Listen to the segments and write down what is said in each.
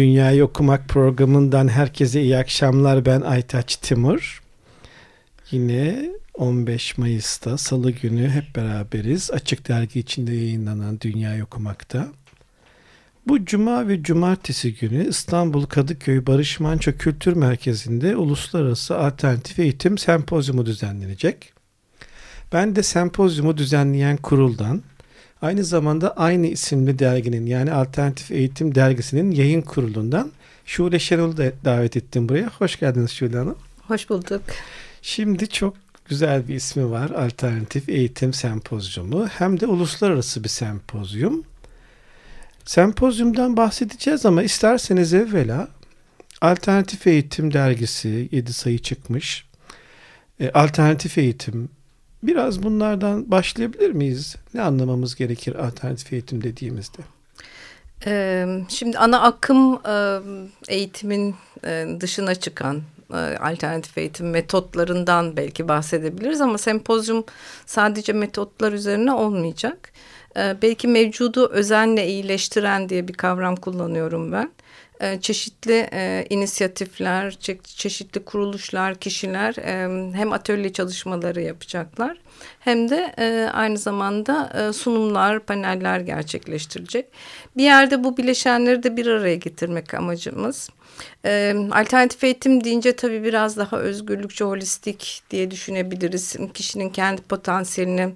Dünyayı Okumak programından herkese iyi akşamlar. Ben Aytaç Timur. Yine 15 Mayıs'ta Salı günü hep beraberiz. Açık Dergi içinde yayınlanan Dünyayı Okumak'ta. Bu cuma ve cumartesi günü İstanbul Kadıköy Barış Manço Kültür Merkezi'nde Uluslararası Alternatif Eğitim Sempozyumu düzenlenecek. Ben de sempozyumu düzenleyen kuruldan aynı zamanda aynı isimli derginin yani Alternatif Eğitim Dergisi'nin yayın kurulundan Şule Şenol'u da davet ettim buraya. Hoş geldiniz Şule Hanım. Hoş bulduk. Şimdi çok güzel bir ismi var. Alternatif Eğitim Sempozyumu. Hem de uluslararası bir sempozyum. Sempozyumdan bahsedeceğiz ama isterseniz evvela Alternatif Eğitim dergisi 7 sayı çıkmış. E, alternatif eğitim. Biraz bunlardan başlayabilir miyiz? Ne anlamamız gerekir alternatif eğitim dediğimizde? Şimdi ana akım eğitimin dışına çıkan alternatif eğitim metotlarından belki bahsedebiliriz ama sempozyum sadece metotlar üzerine olmayacak. Belki mevcudu özenle iyileştiren diye bir kavram kullanıyorum ben. Ee, çeşitli e, inisiyatifler, çeşitli kuruluşlar, kişiler e, hem atölye çalışmaları yapacaklar hem de e, aynı zamanda e, sunumlar, paneller gerçekleştirecek. Bir yerde bu bileşenleri de bir araya getirmek amacımız. E, alternatif eğitim deyince tabii biraz daha özgürlükçü, holistik diye düşünebiliriz. Kişinin kendi potansiyelini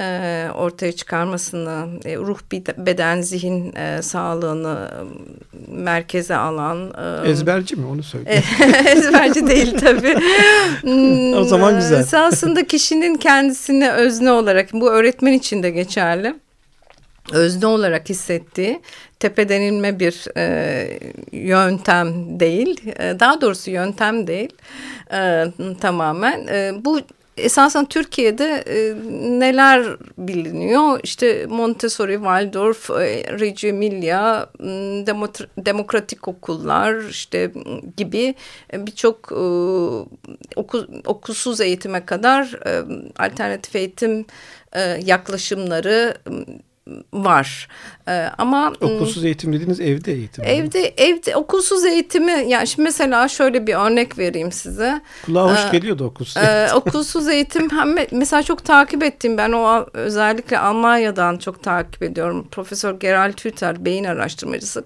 e, ortaya çıkarmasını, e, ruh, beden, zihin e, sağlığını merkeze alan. Ezberci mi onu söyle. Ezberci değil tabii. o zaman güzel. Esasında kişinin kendisini özne olarak, bu öğretmen için de geçerli özne olarak hissettiği tepeden inme bir e, yöntem değil. E, daha doğrusu yöntem değil. E, tamamen. E, bu esasen Türkiye'de e, neler biliniyor? İşte Montessori, Waldorf, e, Reggio Emilia, demokratik okullar işte gibi birçok e, oku, okulsuz eğitime kadar e, alternatif eğitim e, yaklaşımları var. Ee, ama okulsuz eğitim dediğiniz evde eğitim. Evde mi? evde okulsuz eğitimi yani şimdi mesela şöyle bir örnek vereyim size. Kulağa hoş ee, geliyordu okulsuz eğitim. E, okulsuz eğitim hem mesela çok takip ettim ben o özellikle Almanya'dan çok takip ediyorum. Profesör Gerald Hüter beyin araştırmacısı.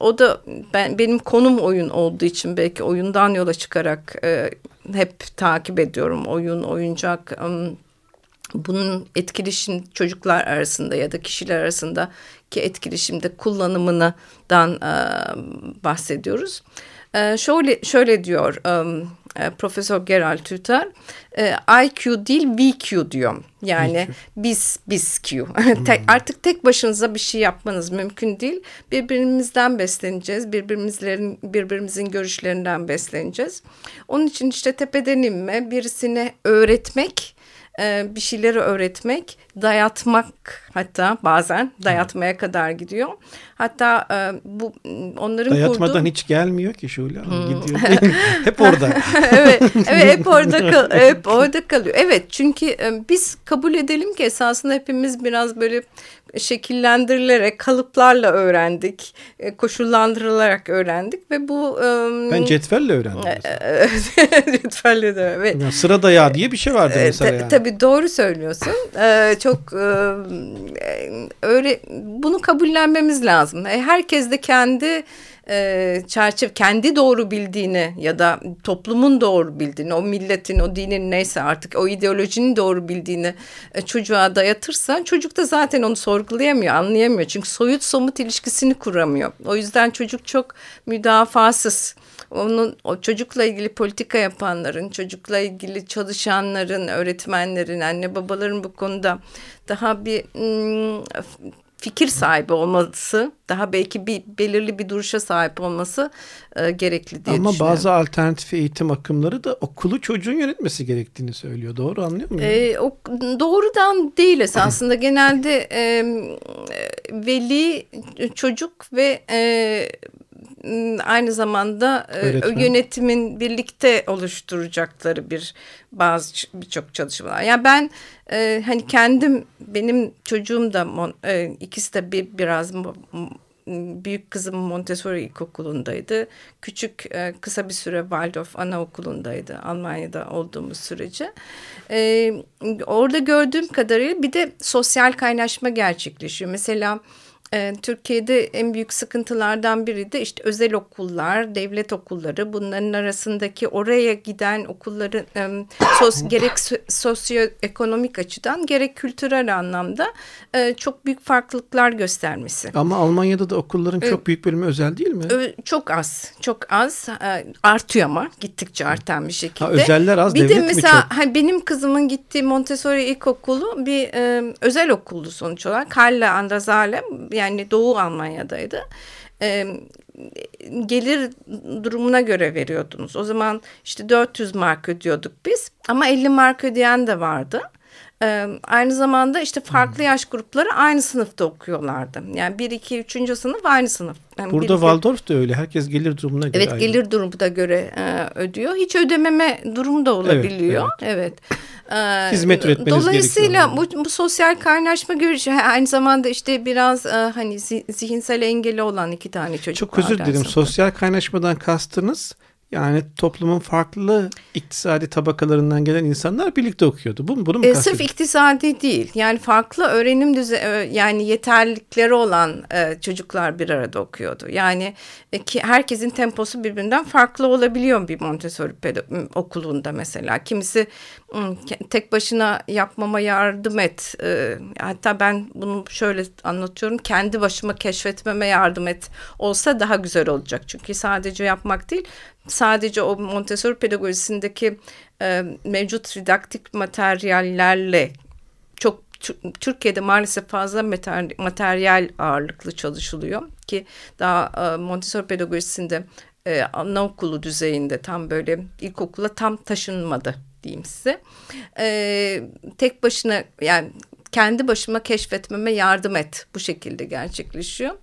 O da ben benim konum oyun olduğu için belki oyundan yola çıkarak e, hep takip ediyorum oyun oyuncak um, bunun etkileşim çocuklar arasında ya da kişiler arasında ki etkileşimde kullanımından e, bahsediyoruz. E, şöyle şöyle diyor e, Profesör Gerald Tüter e, IQ değil VQ diyor. Yani biz biz Q. tek, hmm. artık tek başınıza bir şey yapmanız mümkün değil. Birbirimizden besleneceğiz. Birbirimizlerin birbirimizin görüşlerinden besleneceğiz. Onun için işte tepeden inme, birisine öğretmek bir şeyleri öğretmek, dayatmak hatta bazen dayatmaya kadar gidiyor. Hatta e, bu onların Dayatmadan kurduğu... hiç gelmiyor ki Şule Hanım hmm. gidiyor. hep orada. evet, evet hep orada kal hep orada kalıyor. Evet çünkü e, biz kabul edelim ki esasında hepimiz biraz böyle şekillendirilerek kalıplarla öğrendik. E, koşullandırılarak öğrendik ve bu... Um, ben cetvelle öğrendim. cetvelle de evet. Yani sıra dayağı diye bir şey vardı mesela. Ta, yani. Tabii doğru söylüyorsun. Ee, çok e, öyle bunu kabullenmemiz lazım. Herkes de kendi e, çerçeve kendi doğru bildiğini ya da toplumun doğru bildiğini o milletin o dinin neyse artık o ideolojinin doğru bildiğini e, çocuğa dayatırsa çocuk da zaten onu sorgulayamıyor anlayamıyor çünkü soyut somut ilişkisini kuramıyor o yüzden çocuk çok müdafasız onun o çocukla ilgili politika yapanların, çocukla ilgili çalışanların, öğretmenlerin, anne babaların bu konuda daha bir ım, fikir sahibi olması, daha belki bir belirli bir duruşa sahip olması e, gerekli diye Ama düşünüyorum. bazı alternatif eğitim akımları da okulu çocuğun yönetmesi gerektiğini söylüyor. Doğru anlıyor muyum? E, o, doğrudan değil esasında. Genelde e, veli, çocuk ve e, aynı zamanda e, Öğretmen. yönetimin birlikte oluşturacakları bir bazı birçok çalışmalar. Yani ben e, hani kendim benim çocuğum da mon, e, ikisi de bir biraz büyük kızım Montessori İlkokulu'ndaydı. Küçük e, kısa bir süre Waldorf Anaokulu'ndaydı Almanya'da olduğumuz sürece. E, orada gördüğüm kadarıyla bir de sosyal kaynaşma gerçekleşiyor. Mesela e, Türkiye'de en büyük sıkıntılardan biri de işte özel okullar, devlet okulları bunların arasındaki oraya giden okulların e, sos, gerek sosyoekonomik açıdan gerek kültürel anlamda e, çok büyük farklılıklar göstermesi. Ama Almanya'da da okulların çok büyük bölümü özel değil mi? Çok az, çok az e, artıyor ama gittikçe artan bir şekilde. Ha, özeller az, bir devlet de mesela mi çok? Hani benim kızımın gittiği Montessori İlkokulu bir e, özel okuldu sonuç olarak. Halle Andazale yani Doğu Almanya'daydı. E, gelir durumuna göre veriyordunuz. O zaman işte 400 mark ödüyorduk biz ama 50 mark ödeyen de vardı. Ee, aynı zamanda işte farklı yaş grupları aynı sınıfta okuyorlardı. Yani 1, 2, 3. sınıf aynı sınıf. Yani Burada bir, Waldorf da öyle. Herkes gelir durumuna göre. Evet aynı. gelir durumuna göre e, ödüyor. Hiç ödememe durumu da olabiliyor. Evet. evet. evet. Hizmet üretmeniz Dolayısıyla bu, bu sosyal kaynaşma görüşü aynı zamanda işte biraz e, hani zihinsel engeli olan iki tane çocuk Çok özür dilerim. Sosyal kaynaşmadan kastınız yani toplumun farklı iktisadi tabakalarından gelen insanlar birlikte okuyordu. Bu, bunu mu e, Sırf iktisadi değil. Yani farklı öğrenim düze yani yeterlilikleri olan e, çocuklar bir arada okuyordu. Yani e, ki herkesin temposu birbirinden farklı olabiliyor bir Montessori okulunda mesela. Kimisi tek başına yapmama yardım et. E, hatta ben bunu şöyle anlatıyorum. Kendi başıma keşfetmeme yardım et olsa daha güzel olacak. Çünkü sadece yapmak değil sadece o Montessori pedagojisindeki e, mevcut didaktik materyallerle çok Türkiye'de maalesef fazla materyal ağırlıklı çalışılıyor ki daha e, Montessori pedagojisinde e, anaokulu düzeyinde tam böyle ilkokula tam taşınmadı diyeyim size. E, tek başına yani kendi başıma keşfetmeme yardım et bu şekilde gerçekleşiyor.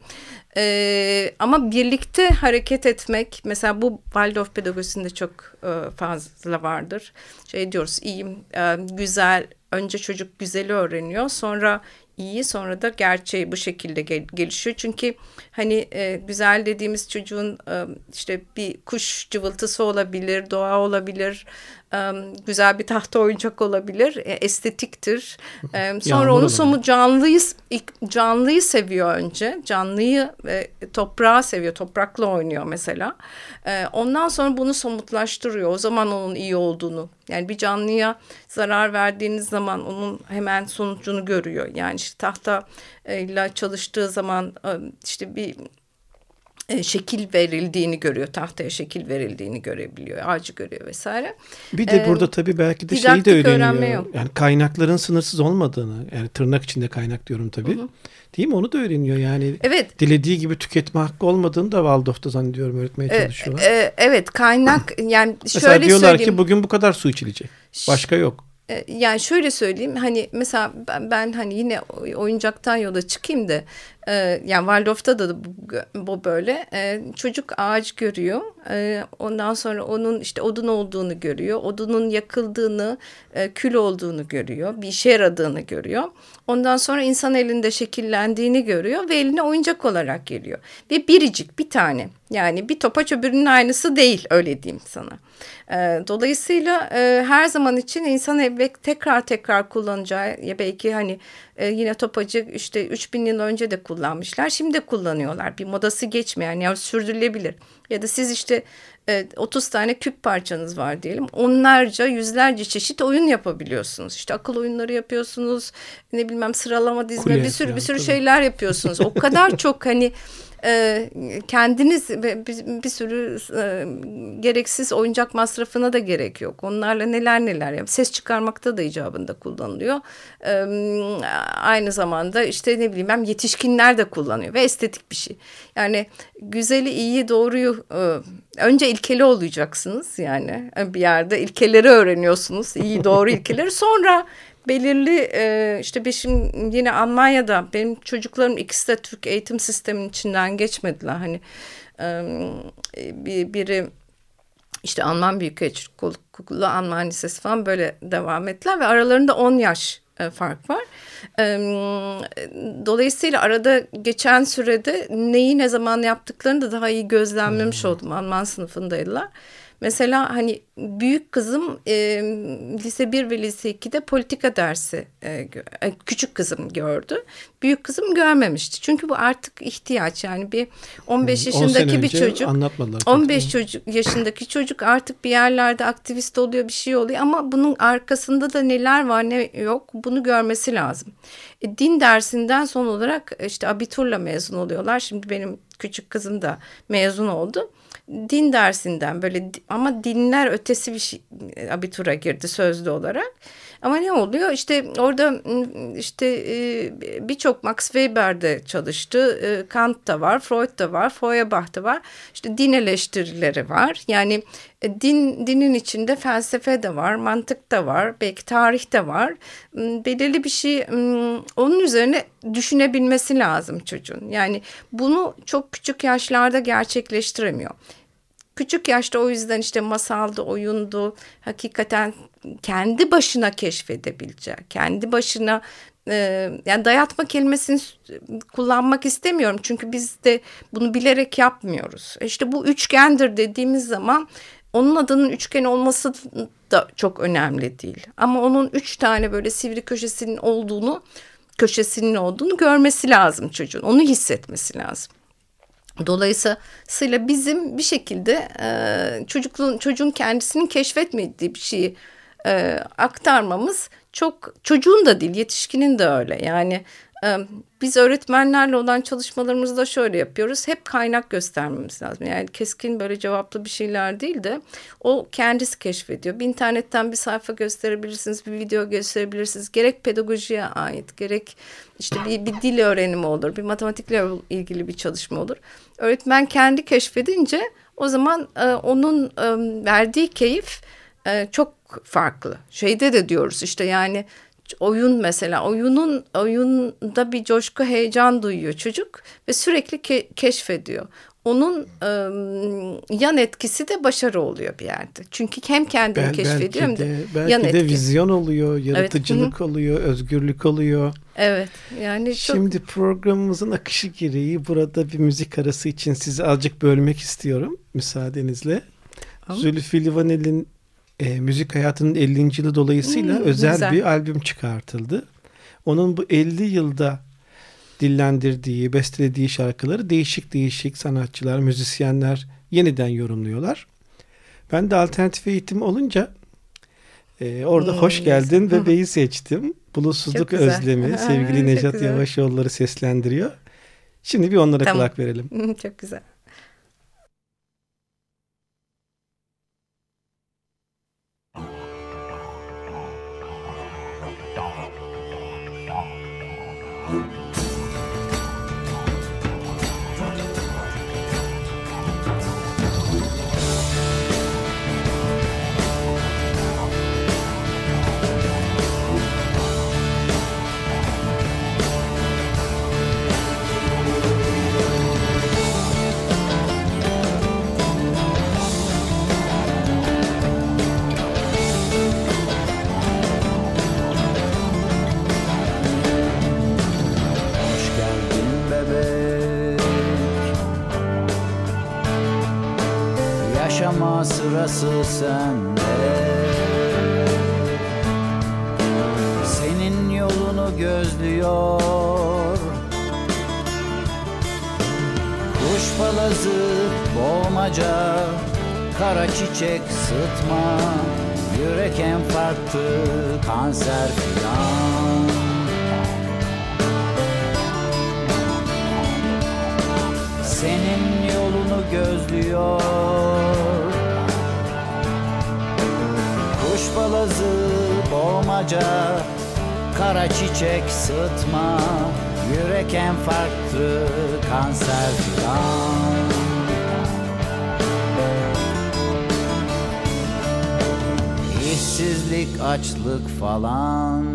Ee, ama birlikte hareket etmek mesela bu Waldorf pedagojisinde çok e, fazla vardır. Şey diyoruz iyi, e, güzel, önce çocuk güzeli öğreniyor sonra iyi sonra da gerçeği bu şekilde gel gelişiyor. Çünkü hani e, güzel dediğimiz çocuğun e, işte bir kuş cıvıltısı olabilir, doğa olabilir, güzel bir tahta oyuncak olabilir, e, estetiktir. sonra onu somut canlıyı canlıyı seviyor önce, canlıyı ve toprağı seviyor, toprakla oynuyor mesela. ondan sonra bunu somutlaştırıyor. O zaman onun iyi olduğunu. Yani bir canlıya zarar verdiğiniz zaman onun hemen sonucunu görüyor. Yani işte tahta ile çalıştığı zaman işte bir e, şekil verildiğini görüyor. Tahtaya şekil verildiğini görebiliyor. Ağacı görüyor vesaire. Bir de ee, burada tabii belki de şeyi de öğreniyor. Yani kaynakların sınırsız olmadığını. Yani tırnak içinde kaynak diyorum tabii. Hı hı. Değil mi? Onu da öğreniyor. Yani evet. dilediği gibi tüketme hakkı olmadığını da Waldorf'ta zannediyorum öğretmeye e, çalışıyorlar. E, evet kaynak yani Mesela şöyle diyorlar söyleyeyim. ki bugün bu kadar su içilecek. Başka yok. E, yani şöyle söyleyeyim hani mesela ben, ben hani yine oyuncaktan yola çıkayım da e, yani Waldorf'ta da bu, bu böyle. E, çocuk ağaç görüyor. E, ondan sonra onun işte odun olduğunu görüyor. Odunun yakıldığını e, kül olduğunu görüyor. Bir işe yaradığını görüyor. Ondan sonra insan elinde şekillendiğini görüyor ve eline oyuncak olarak geliyor. Ve biricik bir tane. Yani bir topaç öbürünün aynısı değil öyle diyeyim sana. Dolayısıyla e, her zaman için insan ev tekrar tekrar kullanacağı ya belki hani e, yine topacı işte 3000 yıl önce de kullanmışlar. Şimdi de kullanıyorlar. Bir modası geçmeyen yani sürdürülebilir. Ya da siz işte e, 30 tane küp parçanız var diyelim. Onlarca, yüzlerce çeşit oyun yapabiliyorsunuz. İşte akıl oyunları yapıyorsunuz. Ne bilmem sıralama dizme Kule bir sürü bir sürü tabii. şeyler yapıyorsunuz. O kadar çok hani e, kendiniz bir, bir sürü e, gereksiz oyuncak masrafına da gerek yok. Onlarla neler neler yap. Ses çıkarmakta da icabında kullanılıyor. E, aynı zamanda işte ne bileyim ben yetişkinler de kullanıyor ve estetik bir şey. Yani güzeli, iyiyi, doğruyu e, önce ilkeli olacaksınız yani bir yerde ilkeleri öğreniyorsunuz. iyi doğru ilkeleri sonra belirli e, işte beşim yine Almanya'da benim çocuklarım ikisi de Türk eğitim sisteminin içinden geçmediler. Hani e, bir, biri işte Alman Büyükelçilik Okulu, Alman Lisesi falan böyle devam ettiler ve aralarında 10 yaş e, fark var. E, dolayısıyla arada geçen sürede neyi ne zaman yaptıklarını da daha iyi gözlemlemiş hmm. oldum. Alman sınıfındaydılar. Mesela hani büyük kızım e, lise 1 ve lise 2'de politika dersi e, e, küçük kızım gördü. Büyük kızım görmemişti. Çünkü bu artık ihtiyaç yani bir 15 yaşındaki bir çocuk 15 çocuk yaşındaki çocuk artık bir yerlerde aktivist oluyor bir şey oluyor ama bunun arkasında da neler var ne yok bunu görmesi lazım. E, din dersinden son olarak işte abiturla mezun oluyorlar. Şimdi benim küçük kızım da mezun oldu din dersinden böyle ama dinler ötesi bir şey abitura girdi sözlü olarak. Ama ne oluyor? İşte orada işte e, birçok Max Weber'de çalıştı. Kant da var, Freud da var, Feuerbach da var. İşte din eleştirileri var. Yani e, din dinin içinde felsefe de var, mantık da var, belki tarih de var. Belirli bir şey onun üzerine düşünebilmesi lazım çocuğun. Yani bunu çok küçük yaşlarda gerçekleştiremiyor küçük yaşta o yüzden işte masaldı, oyundu, hakikaten kendi başına keşfedebileceği, kendi başına e, yani dayatma kelimesini kullanmak istemiyorum çünkü biz de bunu bilerek yapmıyoruz. E, işte bu üçgendir dediğimiz zaman onun adının üçgen olması da çok önemli değil. Ama onun üç tane böyle sivri köşesinin olduğunu, köşesinin olduğunu görmesi lazım çocuğun. Onu hissetmesi lazım. Dolayısıyla bizim bir şekilde e, çocukluğun çocuğun kendisinin keşfetmediği bir şeyi e, aktarmamız çok çocuğun da değil yetişkinin de öyle. Yani biz öğretmenlerle olan çalışmalarımızda şöyle yapıyoruz. Hep kaynak göstermemiz lazım. Yani keskin böyle cevaplı bir şeyler değil de o kendisi keşfediyor. Bir internetten bir sayfa gösterebilirsiniz bir video gösterebilirsiniz. Gerek pedagojiye ait gerek işte bir, bir dil öğrenimi olur bir matematikle ilgili bir çalışma olur. Öğretmen kendi keşfedince o zaman e, onun e, verdiği keyif e, çok farklı. Şeyde de diyoruz işte yani oyun mesela oyunun oyunda bir coşku heyecan duyuyor çocuk ve sürekli ke keşfediyor. Onun e, yan etkisi de başarı oluyor bir yerde. Çünkü hem kendini Bel, keşfediyor hem de, belki yan de etki. vizyon oluyor, yaratıcılık evet. oluyor, özgürlük oluyor. Evet. Yani çok... Şimdi programımızın akışı gereği burada bir müzik arası için sizi azıcık bölmek istiyorum müsaadenizle. Tamam. Zülfü Livaneli'nin e, müzik hayatının 50. yılı dolayısıyla hmm, özel güzel. bir albüm çıkartıldı. Onun bu 50 yılda dillendirdiği, bestelediği şarkıları değişik değişik sanatçılar, müzisyenler yeniden yorumluyorlar. Ben de alternatif eğitim olunca e, orada hmm, hoş geldin ve beyi seçtim. Bulutsuzluk özlemi sevgili Necat Yavaşoğulları seslendiriyor. Şimdi bir onlara tamam. kulak verelim. Çok güzel. Sırası sende. Senin yolunu gözlüyor. Kuş palazı, boğmaca Kara çiçek sıtma Yürek enfarktı, kanser filan. Senin yolunu gözlüyor balazı, boğmaca, kara çiçek sıtma Yürek enfarktı, kanser filan. İşsizlik, açlık falan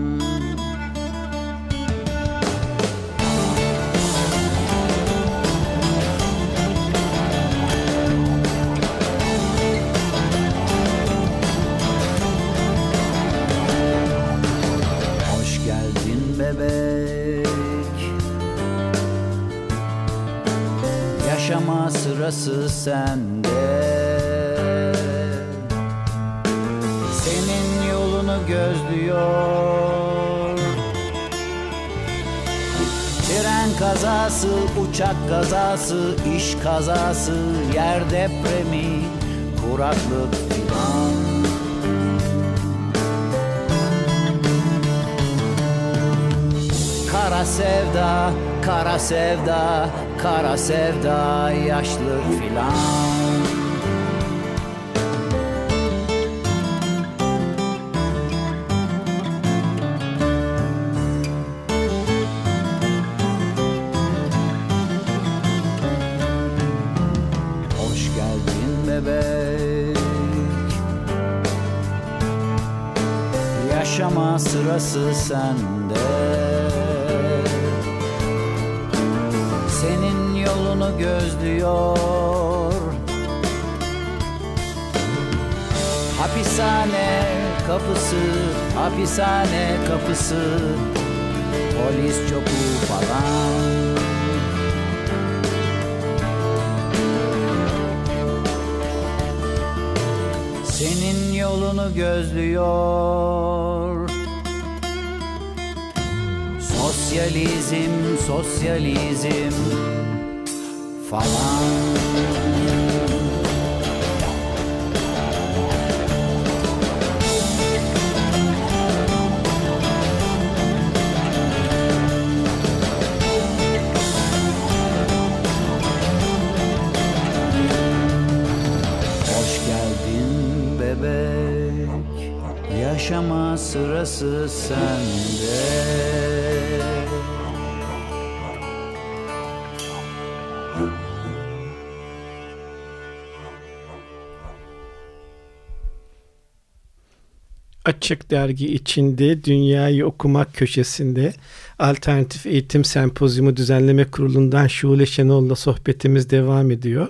Sırası sende. Senin yolunu gözlüyor. Tren kazası, uçak kazası, iş kazası, yer depremi, kuraklık filan. Kara sevda, kara sevda, kara sevda, yaşlı filan. Bebek. Yaşama sırası sende gözlüyor. Hapishane kapısı, hapishane kapısı. Polis çoku falan. Senin yolunu gözlüyor. Sosyalizm, sosyalizm falan. Yaşama sırası sende Açık Dergi içinde Dünyayı Okumak köşesinde Alternatif Eğitim Sempozyumu Düzenleme Kurulu'ndan Şule Şenol'la sohbetimiz devam ediyor.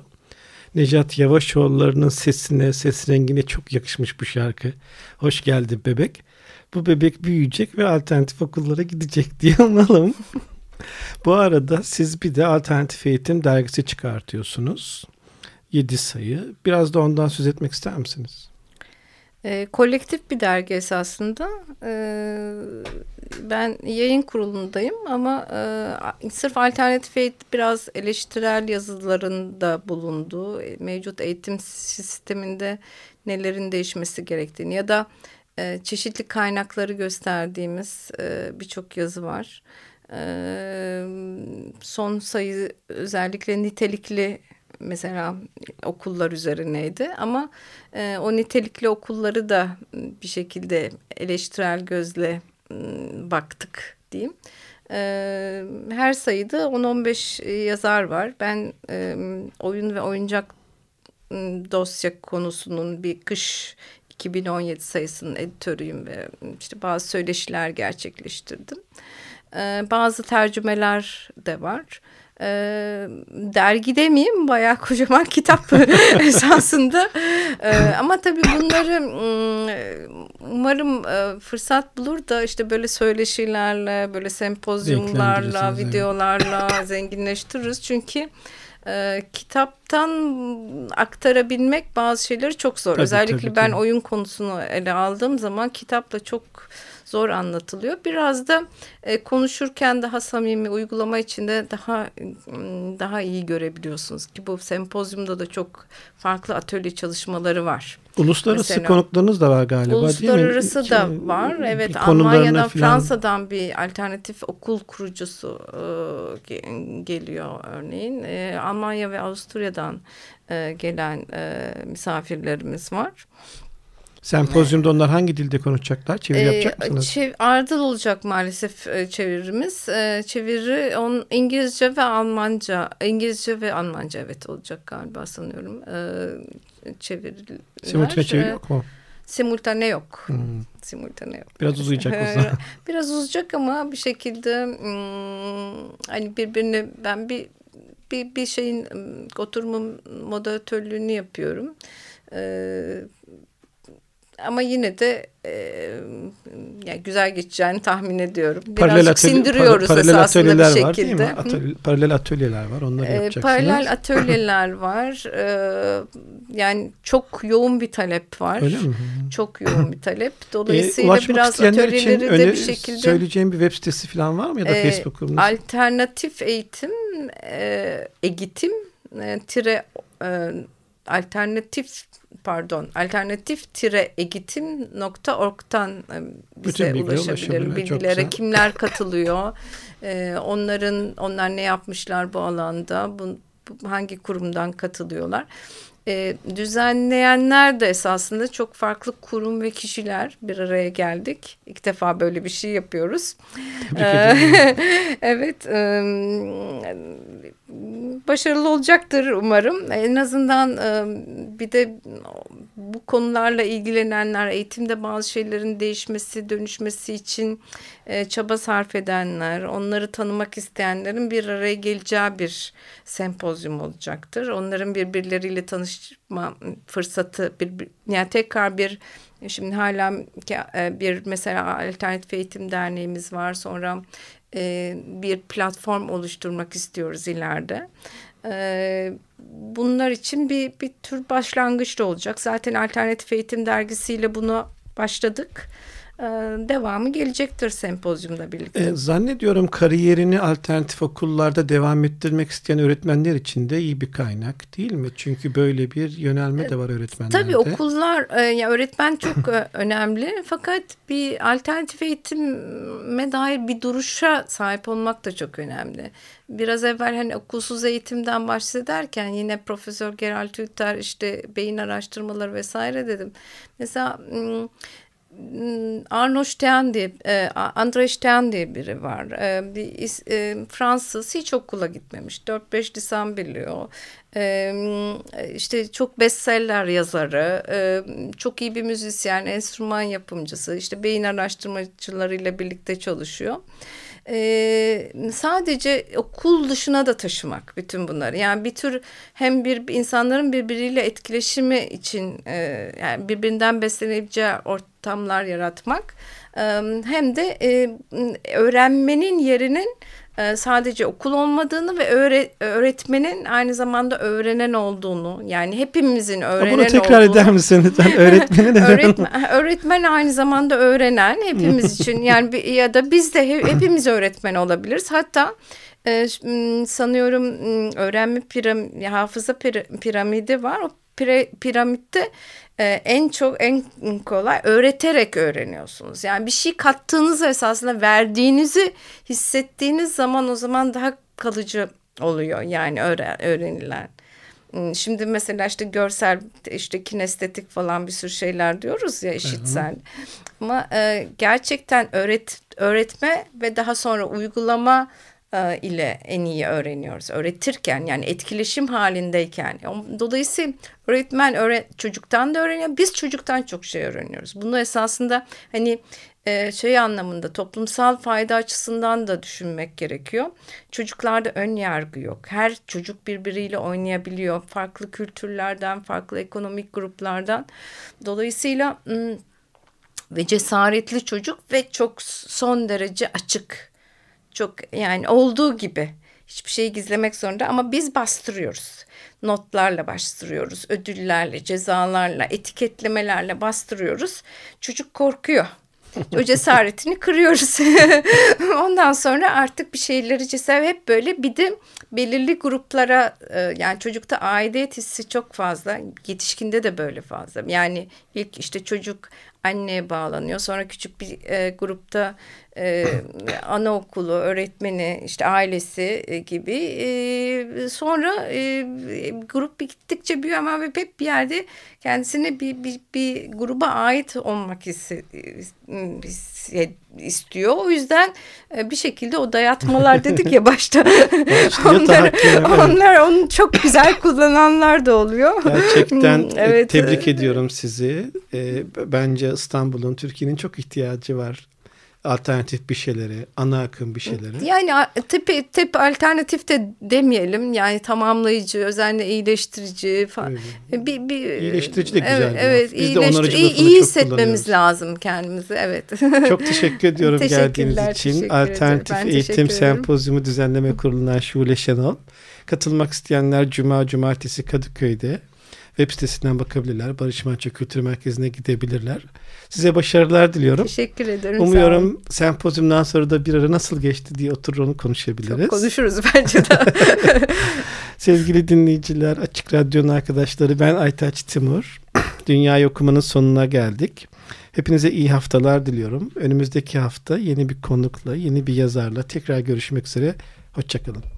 Necat Yavaşoğulları'nın sesine, ses rengine çok yakışmış bu şarkı. Hoş geldin bebek. Bu bebek büyüyecek ve alternatif okullara gidecek diye anlalım. bu arada siz bir de Alternatif Eğitim dergisi çıkartıyorsunuz. 7 sayı. Biraz da ondan söz etmek ister misiniz? E, kolektif bir dergi esasında. E, ben yayın kurulundayım ama e, sırf alternatif eğitim biraz eleştirel yazılarında bulunduğu e, mevcut eğitim sisteminde nelerin değişmesi gerektiğini ya da e, çeşitli kaynakları gösterdiğimiz e, birçok yazı var. Son sayı özellikle nitelikli mesela okullar üzerineydi ama e, o nitelikli okulları da bir şekilde eleştirel gözle baktık diyeyim. E, her sayıda 10-15 yazar var. Ben e, oyun ve oyuncak dosya konusunun bir kış 2017 sayısının editörüyüm ve işte bazı söyleşiler gerçekleştirdim. E, bazı tercümeler de var e, dergi demeyeyim bayağı kocaman kitap esasında e, ama tabii bunları umarım e, fırsat bulur da işte böyle söyleşilerle böyle sempozyumlarla videolarla zenginleştiririz çünkü e, kitaptan aktarabilmek bazı şeyleri çok zor. Tabii, Özellikle tabii, ben tabii. oyun konusunu ele aldığım zaman kitapla çok zor anlatılıyor. Biraz da e, konuşurken daha samimi uygulama içinde daha daha iyi görebiliyorsunuz ki bu sempozyumda da çok farklı atölye çalışmaları var. Uluslararası Mesela, konuklarınız da var galiba Uluslararası değil mi? da var. Evet Almanya'dan falan... Fransa'dan bir alternatif okul kurucusu e, geliyor örneğin. E, Almanya ve Avusturya'dan e, gelen e, misafirlerimiz var. Sempozyumda onlar hangi dilde konuşacaklar? Çeviri ee, yapacak mısınız? Çev ardıl olacak maalesef e, çevirimiz. E, çeviri on, İngilizce ve Almanca. İngilizce ve Almanca evet olacak galiba sanıyorum. E, çeviriler. Simultane çeviri yok mu? Simultane yok. Hmm. Simultane yok. Biraz uzayacak o zaman. Biraz uzayacak ama bir şekilde hmm, hani birbirini ben bir bir, bir şeyin oturumun moderatörlüğünü yapıyorum. Ee, ama yine de e, yani güzel geçeceğini tahmin ediyorum. Birazcık paralel atölye, sindiriyoruz paralel esasında bir şekilde. Var, değil mi? Atölye, paralel atölyeler var onları e, yapacaksınız. Paralel atölyeler var. E, yani çok yoğun bir talep var. Öyle mi? Çok yoğun bir talep. Dolayısıyla e, biraz atölyeleri de bir şekilde. Söyleyeceğim bir web sitesi falan var mı ya da e, Facebook grubunuz? Alternatif eğitim, e, eğitim, e, tire, e, alternatif pardon alternatif-eğitim.org'dan e, bize ulaşabilir. Bilgilere kimler katılıyor, e, onların onlar ne yapmışlar bu alanda, bu, hangi kurumdan katılıyorlar e, düzenleyenler de esasında çok farklı kurum ve kişiler bir araya geldik. İlk defa böyle bir şey yapıyoruz. evet. E, başarılı olacaktır umarım. En azından e, bir de bu konularla ilgilenenler, eğitimde bazı şeylerin değişmesi, dönüşmesi için e, çaba sarf edenler, onları tanımak isteyenlerin bir araya geleceği bir sempozyum olacaktır. Onların birbirleriyle tanışma fırsatı, bir, yani tekrar bir Şimdi hala e, bir mesela alternatif eğitim derneğimiz var. Sonra e, bir platform oluşturmak istiyoruz ileride. E, bunlar için bir, bir tür başlangıç da olacak. Zaten alternatif eğitim dergisiyle bunu başladık. Ee, devamı gelecektir sempozyumda birlikte. E, zannediyorum kariyerini alternatif okullarda devam ettirmek isteyen öğretmenler için de iyi bir kaynak değil mi? Çünkü böyle bir yönelme de var öğretmenlerde. Tabii okullar, e, yani öğretmen çok e, önemli fakat bir alternatif eğitime dair bir duruşa sahip olmak da çok önemli. Biraz evvel hani okulsuz eğitimden bahsederken yine Profesör Gerald Hütter işte beyin araştırmaları vesaire dedim. Mesela Arno Stern diye, e, Andre Stern diye biri var. E, bir e, Fransız hiç okula gitmemiş. 4-5 lisan biliyor. İşte çok bestseller yazarı, çok iyi bir müzisyen, enstrüman yapımcısı, işte beyin araştırmacılarıyla birlikte çalışıyor e, sadece okul dışına da taşımak bütün bunları. Yani bir tür hem bir insanların birbiriyle etkileşimi için e, yani birbirinden beslenebileceği ortamlar yaratmak e, hem de e, öğrenmenin yerinin e, sadece okul olmadığını ve öğretmenin aynı zamanda öğrenen olduğunu yani hepimizin öğrenen Bunu tekrar olduğunu. eder misiniz? öğretmenin öğretmen, öğretmen aynı zamanda öğrenen hepimiz için yani ya da biz de hepimiz öğretmen olabiliriz. Hatta e, sanıyorum öğrenme piram hafıza piramidi var. O piramitte e, en çok en kolay öğreterek öğreniyorsunuz. Yani bir şey kattığınız esasında verdiğinizi hissettiğiniz zaman o zaman daha kalıcı oluyor yani öğren, öğrenilen. Hmm, şimdi mesela işte görsel işte kinestetik falan bir sürü şeyler diyoruz ya işitsel. Ama e, gerçekten öğret öğretme ve daha sonra uygulama e, ile en iyi öğreniyoruz. Öğretirken yani etkileşim halindeyken. Dolayısıyla öğretmen öğret çocuktan da öğreniyor. Biz çocuktan çok şey öğreniyoruz. Bunu esasında hani e, şey anlamında toplumsal fayda açısından da düşünmek gerekiyor. Çocuklarda ön yargı yok. Her çocuk birbiriyle oynayabiliyor. Farklı kültürlerden, farklı ekonomik gruplardan. Dolayısıyla ve cesaretli çocuk ve çok son derece açık çok yani olduğu gibi hiçbir şeyi gizlemek zorunda ama biz bastırıyoruz. Notlarla bastırıyoruz, ödüllerle, cezalarla, etiketlemelerle bastırıyoruz. Çocuk korkuyor. o cesaretini kırıyoruz. Ondan sonra artık bir şeyleri cesaret hep böyle bir de belirli gruplara e, yani çocukta aidiyet hissi çok fazla. Yetişkinde de böyle fazla. Yani ilk işte çocuk anneye bağlanıyor. Sonra küçük bir e, grupta e, anaokulu, öğretmeni, işte ailesi e, gibi. E, sonra e, grup gittikçe büyüyor ama hep bir yerde kendisine bir, bir, bir gruba ait olmak hissi, istiyor. O yüzden e, bir şekilde o dayatmalar dedik ya başta. onlar, onlar onu çok güzel kullananlar da oluyor. Gerçekten e, evet. tebrik ediyorum sizi. E, bence İstanbul'un, Türkiye'nin çok ihtiyacı var alternatif bir şeyleri, ana akım bir şeyleri. Yani tip, tip alternatif de demeyelim. Yani tamamlayıcı, özenle iyileştirici falan. Bir, bir, iyileştirici de güzel. Evet, evet Biz de onarıcı iyi, iyi hissetmemiz lazım kendimizi. Evet. Çok teşekkür ediyorum geldiğiniz için. Alternatif Eğitim Sempozyumu Düzenleme Kurulu'ndan Şule Şenol. Katılmak isteyenler Cuma, Cumartesi Kadıköy'de web sitesinden bakabilirler. Barış Manço Kültür Merkezi'ne gidebilirler. Size başarılar diliyorum. Teşekkür ederim. Umuyorum sempozyumdan sonra da bir ara nasıl geçti diye oturur onu konuşabiliriz. Çok konuşuruz bence de. Sevgili dinleyiciler, Açık Radyo'nun arkadaşları ben Aytaç Timur. Dünya okumanın sonuna geldik. Hepinize iyi haftalar diliyorum. Önümüzdeki hafta yeni bir konukla, yeni bir yazarla tekrar görüşmek üzere. Hoşçakalın.